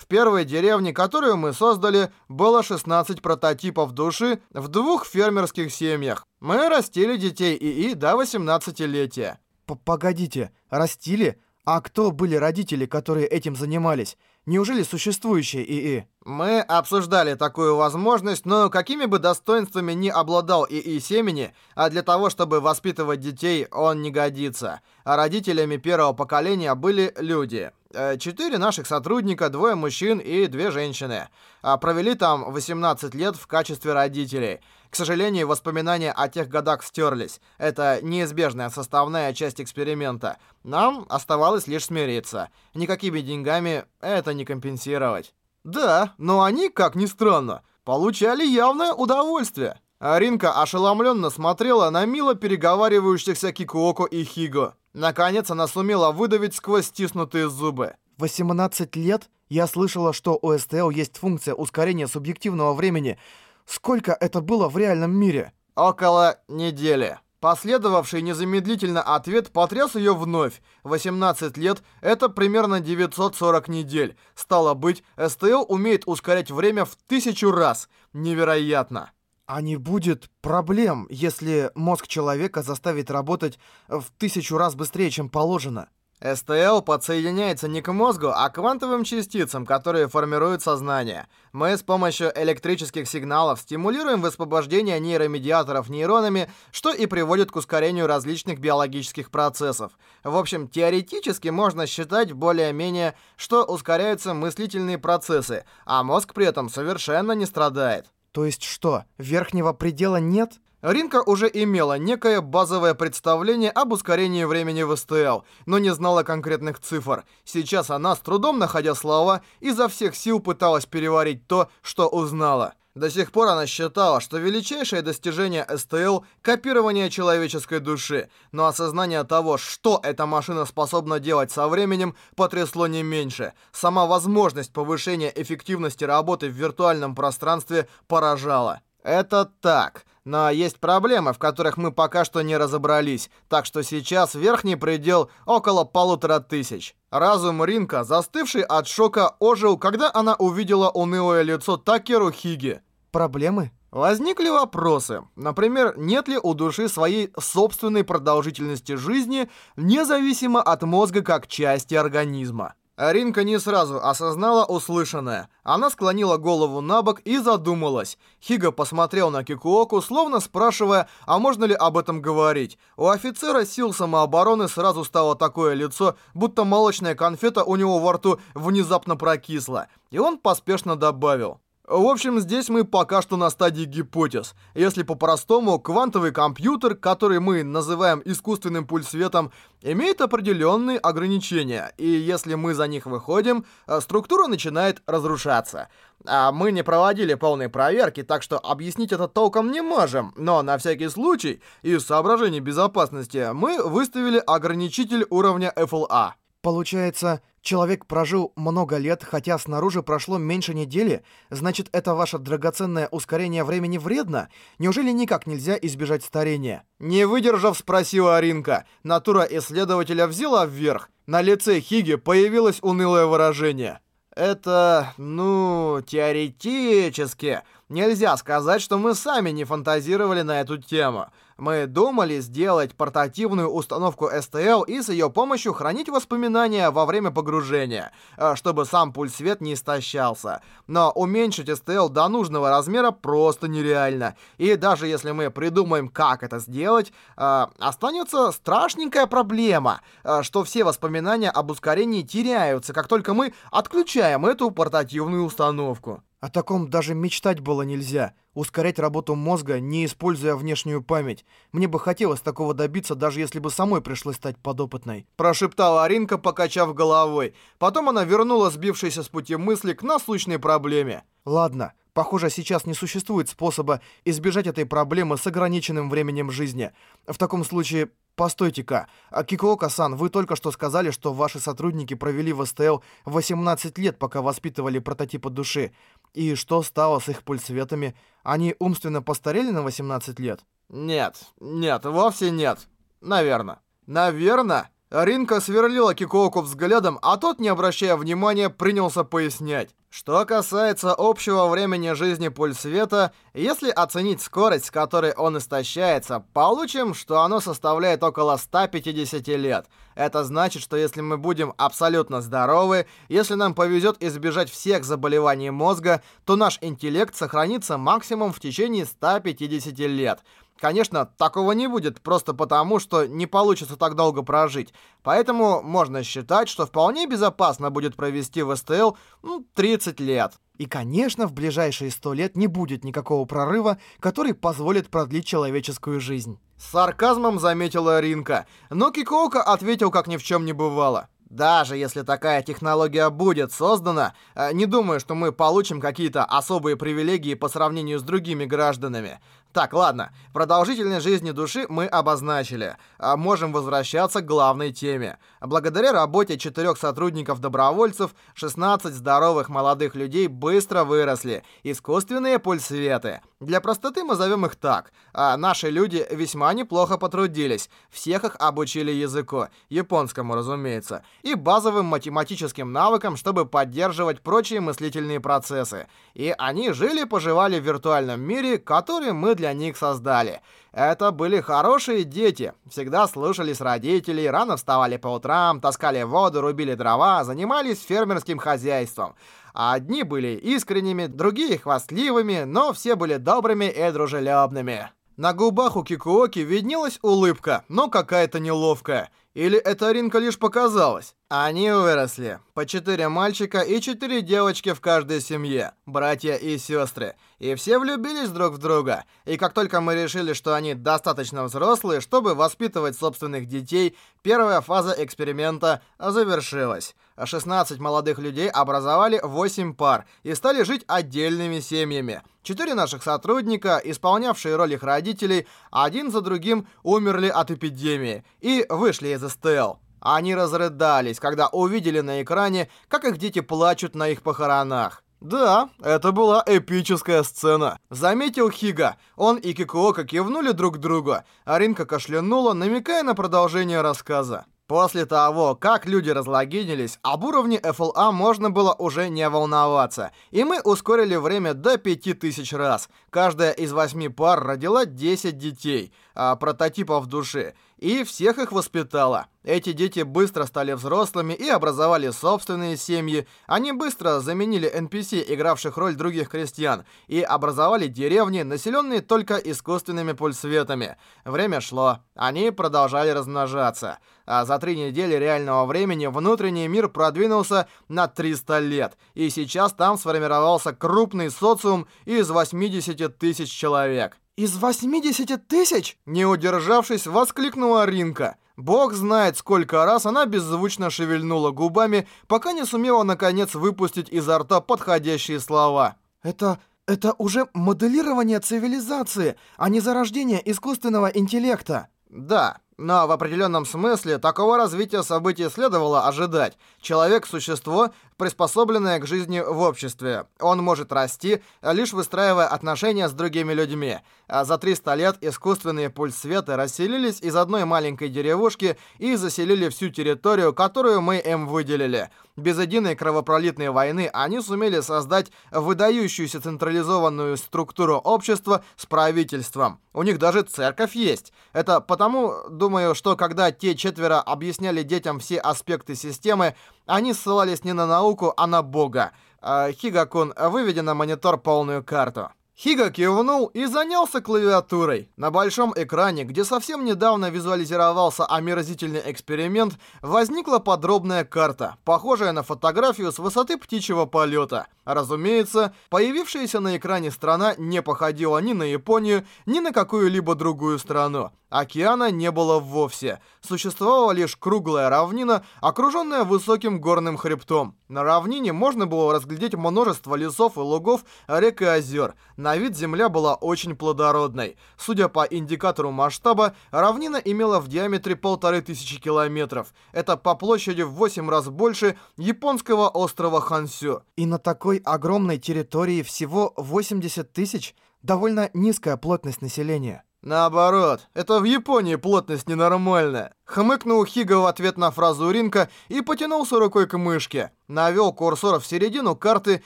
В первой деревне, которую мы создали, было 16 прототипов души в двух фермерских семьях. Мы растили детей ИИ до 18-летия. Погодите, растили? А кто были родители, которые этим занимались? Неужели существующее ИИ? Мы обсуждали такую возможность, но какими бы достоинствами ни обладал ИИ семени, а для того, чтобы воспитывать детей, он не годится. А родителями первого поколения были люди. Э, четыре наших сотрудника, двое мужчин и две женщины. А провели там 18 лет в качестве родителей. К сожалению, воспоминания о тех годах стерлись. Это неизбежная составная часть эксперимента. Нам оставалось лишь смириться. Никакими деньгами это не не компенсировать. Да, но они, как ни странно, получали явное удовольствие. Аринка ошеломленно смотрела на мило переговаривающихся Кикуоко и Хиго. Наконец она сумела выдавить сквозь стиснутые зубы. 18 лет? Я слышала, что у СТЛ есть функция ускорения субъективного времени. Сколько это было в реальном мире? Около недели. Последовавший незамедлительно ответ потряс ее вновь. 18 лет – это примерно 940 недель. Стало быть, СТЛ умеет ускорять время в тысячу раз. Невероятно. А не будет проблем, если мозг человека заставит работать в тысячу раз быстрее, чем положено? СТЛ подсоединяется не к мозгу, а к квантовым частицам, которые формируют сознание. Мы с помощью электрических сигналов стимулируем высвобождение нейромедиаторов нейронами, что и приводит к ускорению различных биологических процессов. В общем, теоретически можно считать более-менее, что ускоряются мыслительные процессы, а мозг при этом совершенно не страдает. То есть что, верхнего предела нет? Ринка уже имела некое базовое представление об ускорении времени в СТЛ, но не знала конкретных цифр. Сейчас она, с трудом находя слова, изо всех сил пыталась переварить то, что узнала. До сих пор она считала, что величайшее достижение СТЛ — копирование человеческой души, но осознание того, что эта машина способна делать со временем, потрясло не меньше. Сама возможность повышения эффективности работы в виртуальном пространстве поражала. Это так. Но есть проблемы, в которых мы пока что не разобрались, так что сейчас верхний предел около полутора тысяч. Разум Ринка, застывший от шока, ожил, когда она увидела унылое лицо Такеру Хиги. Проблемы? Возникли вопросы. Например, нет ли у души своей собственной продолжительности жизни, независимо от мозга как части организма? А Ринка не сразу осознала услышанное. Она склонила голову на бок и задумалась. Хига посмотрел на Кикуоку, словно спрашивая, а можно ли об этом говорить. У офицера сил самообороны сразу стало такое лицо, будто молочная конфета у него во рту внезапно прокисла. И он поспешно добавил. В общем, здесь мы пока что на стадии гипотез. Если по-простому, квантовый компьютер, который мы называем искусственным пульсветом, имеет определенные ограничения, и если мы за них выходим, э, структура начинает разрушаться. А мы не проводили полной проверки, так что объяснить это толком не можем, но на всякий случай, из соображений безопасности, мы выставили ограничитель уровня FLA. Получается, Человек прожил много лет, хотя снаружи прошло меньше недели, значит, это ваше драгоценное ускорение времени вредно? Неужели никак нельзя избежать старения? Не выдержав, спросила Аринка. Натура исследователя взяла вверх. На лице Хиги появилось унылое выражение. Это, ну, теоретически. Нельзя сказать, что мы сами не фантазировали на эту тему. Мы думали сделать портативную установку STL и с ее помощью хранить воспоминания во время погружения, э, чтобы сам свет не истощался. Но уменьшить STL до нужного размера просто нереально. И даже если мы придумаем, как это сделать, э, останется страшненькая проблема, э, что все воспоминания об ускорении теряются, как только мы отключаем эту портативную установку. О таком даже мечтать было нельзя. Ускорять работу мозга, не используя внешнюю память. Мне бы хотелось такого добиться, даже если бы самой пришлось стать подопытной. Прошептала Аринка, покачав головой. Потом она вернула сбившиеся с пути мысли к насущной проблеме. Ладно, похоже, сейчас не существует способа избежать этой проблемы с ограниченным временем жизни. В таком случае, Постойте-ка, а, Кикуока-сан, вы только что сказали, что ваши сотрудники провели в СТЛ 18 лет, пока воспитывали прототипы души. И что стало с их пульсветами? Они умственно постарели на 18 лет? Нет, нет, вовсе нет. Наверно. Наверно? Ринка сверлила Кикуоку взглядом, а тот, не обращая внимания, принялся пояснять. Что касается общего времени жизни пульсвета, если оценить скорость, с которой он истощается, получим, что оно составляет около 150 лет. Это значит, что если мы будем абсолютно здоровы, если нам повезет избежать всех заболеваний мозга, то наш интеллект сохранится максимум в течение 150 лет – Конечно, такого не будет, просто потому, что не получится так долго прожить. Поэтому можно считать, что вполне безопасно будет провести в СТЛ ну, 30 лет. И, конечно, в ближайшие 100 лет не будет никакого прорыва, который позволит продлить человеческую жизнь. С сарказмом заметила Ринка, но Кикоука ответил, как ни в чем не бывало. Даже если такая технология будет создана, э, не думаю, что мы получим какие-то особые привилегии по сравнению с другими гражданами. Так, ладно, продолжительность жизни души мы обозначили. А можем возвращаться к главной теме. Благодаря работе четырех сотрудников-добровольцев, 16 здоровых молодых людей быстро выросли. Искусственные пульсветы. Для простоты мы зовем их так. А наши люди весьма неплохо потрудились. Всех их обучили языку, японскому, разумеется, и базовым математическим навыкам, чтобы поддерживать прочие мыслительные процессы. И они жили-поживали в виртуальном мире, который мы для них создали. Это были хорошие дети, всегда слушались родителей, рано вставали по утрам, таскали воду, рубили дрова, занимались фермерским хозяйством. Одни были искренними, другие хвастливыми, но все были добрыми и дружелюбными. На губах у Кикуоки виднелась улыбка, но какая-то неловкая. Или это Ринка лишь показалась? Они выросли. По четыре мальчика и четыре девочки в каждой семье, братья и сестры. И все влюбились друг в друга. И как только мы решили, что они достаточно взрослые, чтобы воспитывать собственных детей, первая фаза эксперимента завершилась. 16 молодых людей образовали 8 пар и стали жить отдельными семьями. Четыре наших сотрудника, исполнявшие роль их родителей, один за другим умерли от эпидемии и вышли из СТЛ. Они разрыдались, когда увидели на экране, как их дети плачут на их похоронах. «Да, это была эпическая сцена», — заметил Хига. Он и Кикуока кивнули друг другу, а Ринка кашлянула, намекая на продолжение рассказа. После того, как люди разлогинились, об уровне FLA можно было уже не волноваться, и мы ускорили время до 5000 раз. Каждая из восьми пар родила 10 детей а, прототипов в душе, и всех их воспитала. Эти дети быстро стали взрослыми и образовали собственные семьи. Они быстро заменили NPC, игравших роль других крестьян, и образовали деревни, населенные только искусственными пульсветами. Время шло. Они продолжали размножаться. А за три недели реального времени внутренний мир продвинулся на 300 лет. И сейчас там сформировался крупный социум из 80 тысяч человек из 80 тысяч?» Не удержавшись, воскликнула Ринка. Бог знает, сколько раз она беззвучно шевельнула губами, пока не сумела наконец выпустить изо рта подходящие слова. «Это... это уже моделирование цивилизации, а не зарождение искусственного интеллекта». «Да, но в определенном смысле такого развития событий следовало ожидать. Человек – существо, приспособленное к жизни в обществе. Он может расти, лишь выстраивая отношения с другими людьми. А за 300 лет искусственные пульс света расселились из одной маленькой деревушки и заселили всю территорию, которую мы им выделили. Без единой кровопролитной войны они сумели создать выдающуюся централизованную структуру общества с правительством. У них даже церковь есть. Это потому, думаю, что когда те четверо объясняли детям все аспекты системы, они ссылались не на науку, а на бога. А, Хигакун, выведи на монитор полную карту. Хига кивнул и занялся клавиатурой. На большом экране, где совсем недавно визуализировался омерзительный эксперимент, возникла подробная карта, похожая на фотографию с высоты птичьего полета. Разумеется, появившаяся на экране страна не походила ни на Японию, ни на какую-либо другую страну. Океана не было вовсе. Существовала лишь круглая равнина, окруженная высоким горным хребтом. На равнине можно было разглядеть множество лесов и лугов, рек и озер. На вид земля была очень плодородной. Судя по индикатору масштаба, равнина имела в диаметре полторы тысячи километров. Это по площади в 8 раз больше японского острова Хансю. И на такой огромной территории всего 80 тысяч довольно низкая плотность населения. «Наоборот, это в Японии плотность ненормальная!» Хмыкнул Хига в ответ на фразу Ринка и потянулся рукой к мышке. Навел курсор в середину карты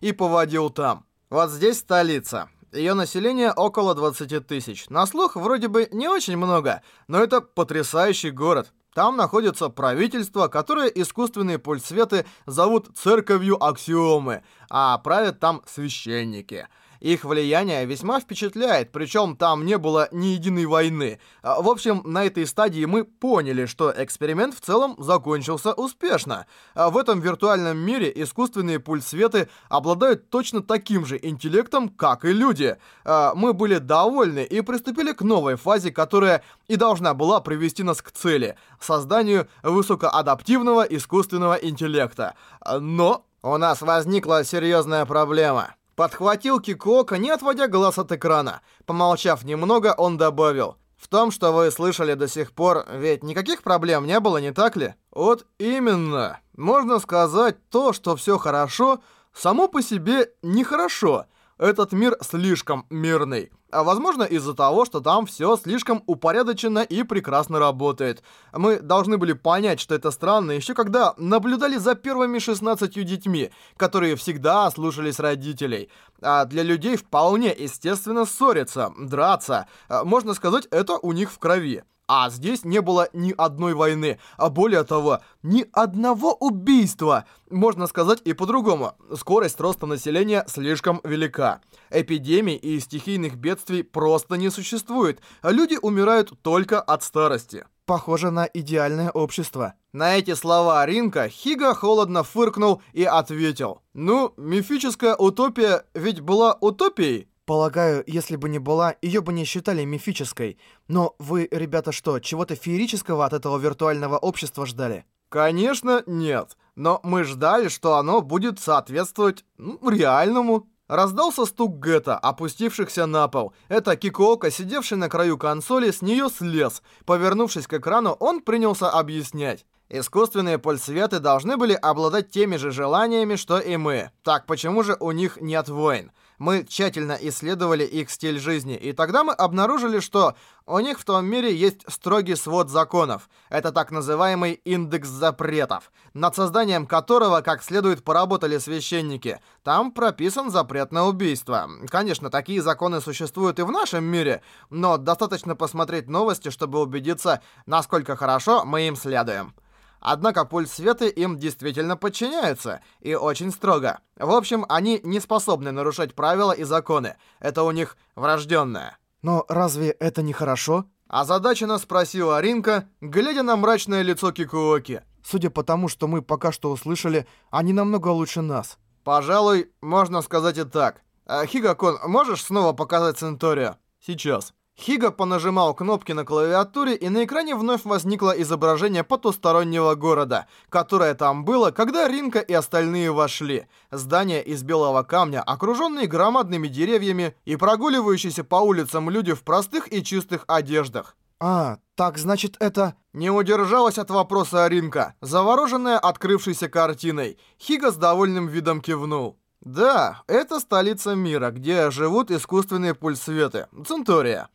и поводил там. «Вот здесь столица. Ее население около 20 тысяч. На слух вроде бы не очень много, но это потрясающий город. Там находится правительство, которое искусственные пульсветы зовут церковью аксиомы, а правят там священники – их влияние весьма впечатляет, причем там не было ни единой войны. А, в общем, на этой стадии мы поняли, что эксперимент в целом закончился успешно. А в этом виртуальном мире искусственные пульсветы обладают точно таким же интеллектом, как и люди. А, мы были довольны и приступили к новой фазе, которая и должна была привести нас к цели — созданию высокоадаптивного искусственного интеллекта. Но у нас возникла серьезная проблема. Подхватил Кико, не отводя глаз от экрана. Помолчав немного, он добавил. «В том, что вы слышали до сих пор, ведь никаких проблем не было, не так ли?» «Вот именно. Можно сказать, то, что все хорошо, само по себе нехорошо. Этот мир слишком мирный. А возможно из-за того, что там все слишком упорядочено и прекрасно работает. Мы должны были понять, что это странно, еще когда наблюдали за первыми 16 детьми, которые всегда слушались родителей. А для людей вполне естественно ссориться, драться. А, можно сказать, это у них в крови. А здесь не было ни одной войны, а более того, ни одного убийства. Можно сказать и по-другому. Скорость роста населения слишком велика. Эпидемий и стихийных бедствий просто не существует. Люди умирают только от старости. Похоже на идеальное общество. На эти слова Ринка Хига холодно фыркнул и ответил. Ну, мифическая утопия ведь была утопией. Полагаю, если бы не была, ее бы не считали мифической. Но вы, ребята, что, чего-то феерического от этого виртуального общества ждали? Конечно, нет. Но мы ждали, что оно будет соответствовать ну, реальному. Раздался стук Гетта, опустившихся на пол. Это Кикоока, сидевший на краю консоли, с нее слез. Повернувшись к экрану, он принялся объяснять. Искусственные пульсветы должны были обладать теми же желаниями, что и мы. Так почему же у них нет войн? Мы тщательно исследовали их стиль жизни, и тогда мы обнаружили, что у них в том мире есть строгий свод законов. Это так называемый индекс запретов, над созданием которого как следует поработали священники. Там прописан запрет на убийство. Конечно, такие законы существуют и в нашем мире, но достаточно посмотреть новости, чтобы убедиться, насколько хорошо мы им следуем. Однако пульс света им действительно подчиняется, и очень строго. В общем, они не способны нарушать правила и законы. Это у них врожденное. Но разве это не хорошо? А задача нас спросила Ринка, глядя на мрачное лицо Кикуоки. Судя по тому, что мы пока что услышали, они намного лучше нас. Пожалуй, можно сказать и так. А, Хигакон, можешь снова показать Центурию? Сейчас. Хига понажимал кнопки на клавиатуре, и на экране вновь возникло изображение потустороннего города, которое там было, когда Ринка и остальные вошли. Здание из белого камня, окруженные громадными деревьями и прогуливающиеся по улицам люди в простых и чистых одеждах. «А, так значит это...» Не удержалась от вопроса Ринка, завороженная открывшейся картиной. Хига с довольным видом кивнул. «Да, это столица мира, где живут искусственные пульсветы, Центурия».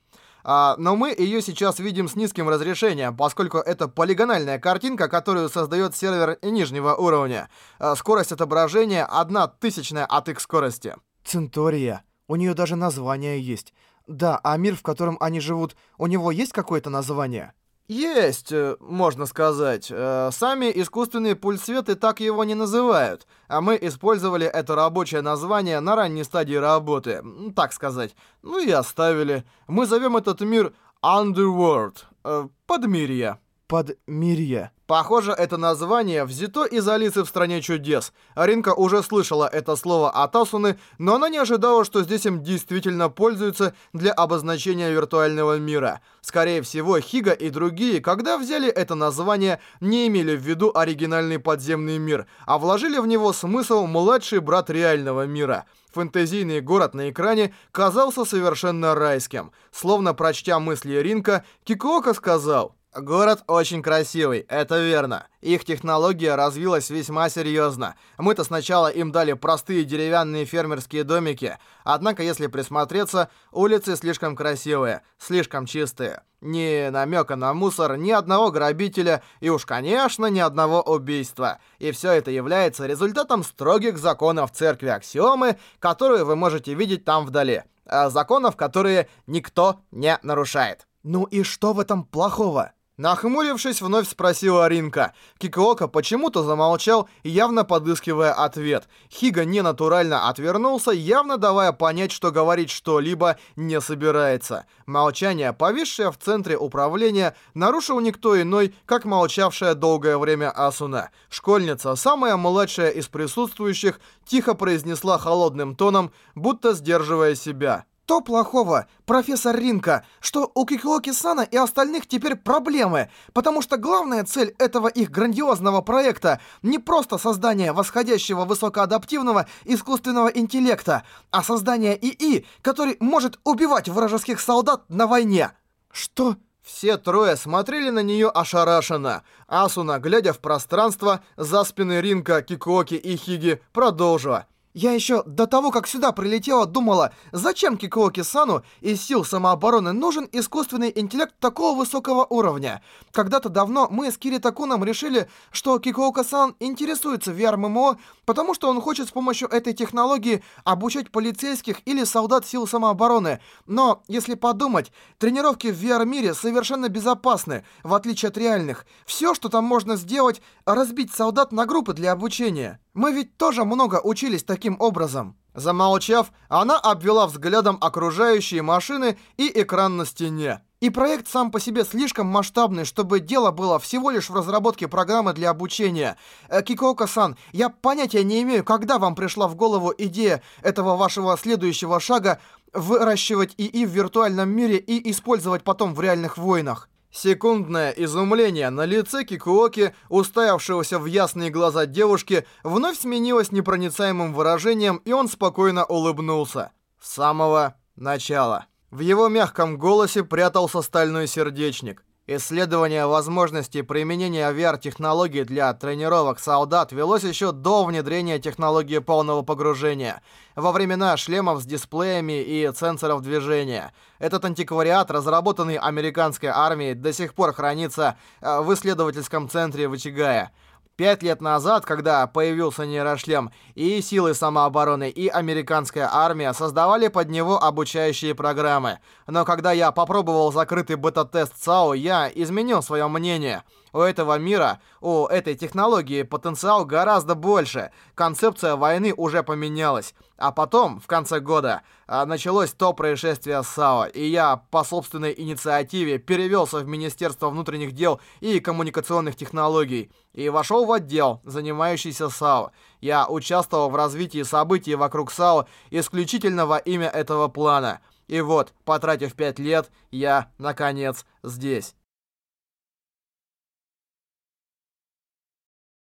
А, но мы ее сейчас видим с низким разрешением, поскольку это полигональная картинка, которую создает сервер нижнего уровня. А, скорость отображения одна тысячная от их скорости. Центория. У нее даже название есть. Да, а мир, в котором они живут, у него есть какое-то название? Есть, э, можно сказать. Э, сами искусственные пульсветы так его не называют, а мы использовали это рабочее название на ранней стадии работы, так сказать. Ну и оставили. Мы зовем этот мир Underworld, э, подмирье подмирье. Похоже, это название взято из Алисы в стране чудес. Аринка уже слышала это слово от Асуны, но она не ожидала, что здесь им действительно пользуются для обозначения виртуального мира. Скорее всего, Хига и другие, когда взяли это название, не имели в виду оригинальный подземный мир, а вложили в него смысл «младший брат реального мира». Фэнтезийный город на экране казался совершенно райским. Словно прочтя мысли Ринка, Кикуока сказал Город очень красивый, это верно. Их технология развилась весьма серьезно. Мы-то сначала им дали простые деревянные фермерские домики. Однако, если присмотреться, улицы слишком красивые, слишком чистые. Ни намека на мусор, ни одного грабителя и уж, конечно, ни одного убийства. И все это является результатом строгих законов церкви Аксиомы, которые вы можете видеть там вдали. А законов, которые никто не нарушает. «Ну и что в этом плохого?» Нахмурившись, вновь спросила Ринка. Кикоока почему-то замолчал, явно подыскивая ответ. Хига ненатурально отвернулся, явно давая понять, что говорить что-либо не собирается. Молчание, повисшее в центре управления, нарушил никто иной, как молчавшая долгое время Асуна. Школьница, самая младшая из присутствующих, тихо произнесла холодным тоном, будто сдерживая себя. Что плохого, профессор Ринка, что у Кикуоки-сана и остальных теперь проблемы, потому что главная цель этого их грандиозного проекта не просто создание восходящего высокоадаптивного искусственного интеллекта, а создание ИИ, который может убивать вражеских солдат на войне. Что? Все трое смотрели на нее ошарашенно. Асуна, глядя в пространство, за спины Ринка, Я еще до того, как сюда прилетела, думала, зачем Кикуоки Сану из сил самообороны нужен искусственный интеллект такого высокого уровня. Когда-то давно мы с Кири Такуном решили, что Кикуока Сан интересуется VR-ММО, потому что он хочет с помощью этой технологии обучать полицейских или солдат сил самообороны. Но, если подумать, тренировки в VR-мире совершенно безопасны, в отличие от реальных. Все, что там можно сделать, разбить солдат на группы для обучения. Мы ведь тоже много учились таким образом». Замолчав, она обвела взглядом окружающие машины и экран на стене. И проект сам по себе слишком масштабный, чтобы дело было всего лишь в разработке программы для обучения. Э, Кикоука-сан, я понятия не имею, когда вам пришла в голову идея этого вашего следующего шага выращивать ИИ в виртуальном мире и использовать потом в реальных войнах. Секундное изумление на лице Кикуоки, уставившегося в ясные глаза девушки, вновь сменилось непроницаемым выражением, и он спокойно улыбнулся. С самого начала. В его мягком голосе прятался стальной сердечник. Исследование возможностей применения VR-технологий для тренировок солдат велось еще до внедрения технологии полного погружения, во времена шлемов с дисплеями и сенсоров движения. Этот антиквариат, разработанный американской армией, до сих пор хранится э, в исследовательском центре Вычигая. Пять лет назад, когда появился нейрошлем, и силы самообороны, и американская армия создавали под него обучающие программы. Но когда я попробовал закрытый бета-тест ЦАО, я изменил свое мнение – у этого мира, у этой технологии потенциал гораздо больше. Концепция войны уже поменялась. А потом, в конце года, а, началось то происшествие с САО, и я по собственной инициативе перевелся в Министерство внутренних дел и коммуникационных технологий и вошел в отдел, занимающийся САО. Я участвовал в развитии событий вокруг САО исключительно во имя этого плана. И вот, потратив 5 лет, я, наконец, здесь.